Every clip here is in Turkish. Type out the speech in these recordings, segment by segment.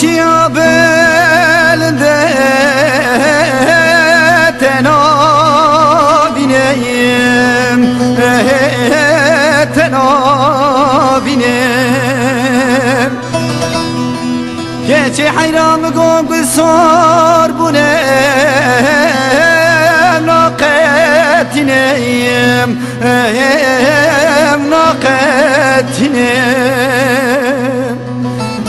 Lucia belinde tena bineyim Tena bineyim Geçi hayran gongu sor bu ne? Nakatineyim. Nakatineyim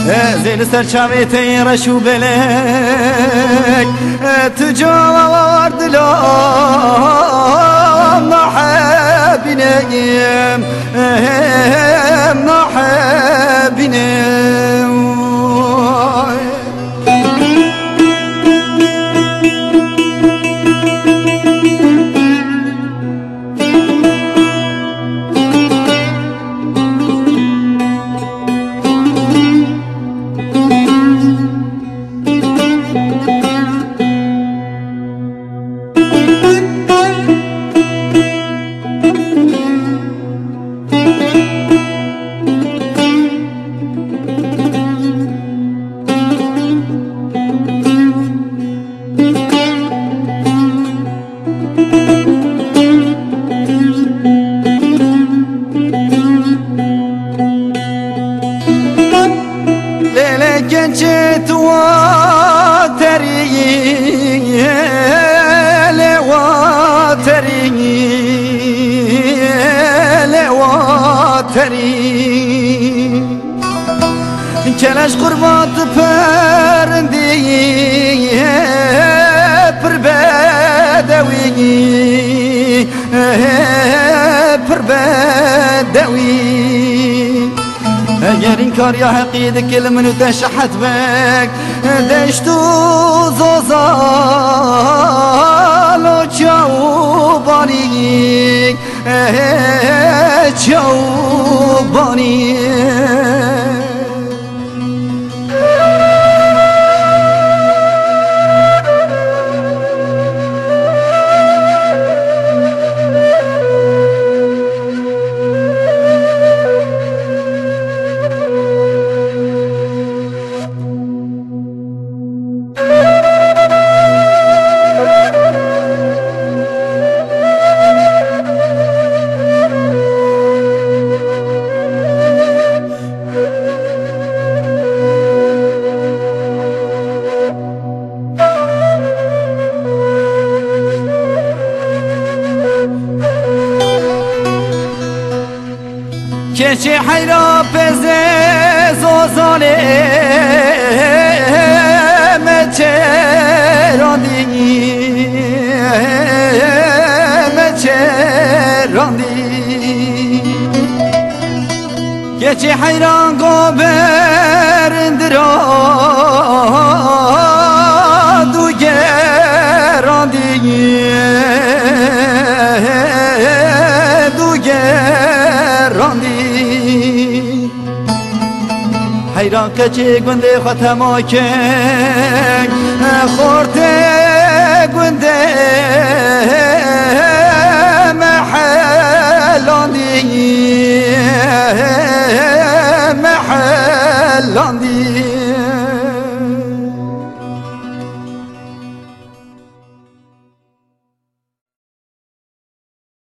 آه، زين سرچاوی تی رشو بلک آه، ورد لام محبینیم آه، محبینیم Lele gence tua teri Le wa teri Le wa teri Keleş kurbat perndi گرین کار یا حقید کل منو تشحت بک دشتو زوزال و چاو بانیگ چاو بانیگ که چه حیرا پزز زوزانه ظالم چرا دیم چرا چه حیران حیران کچی گنده ختما کن خورده گنده محلاندی محلاندی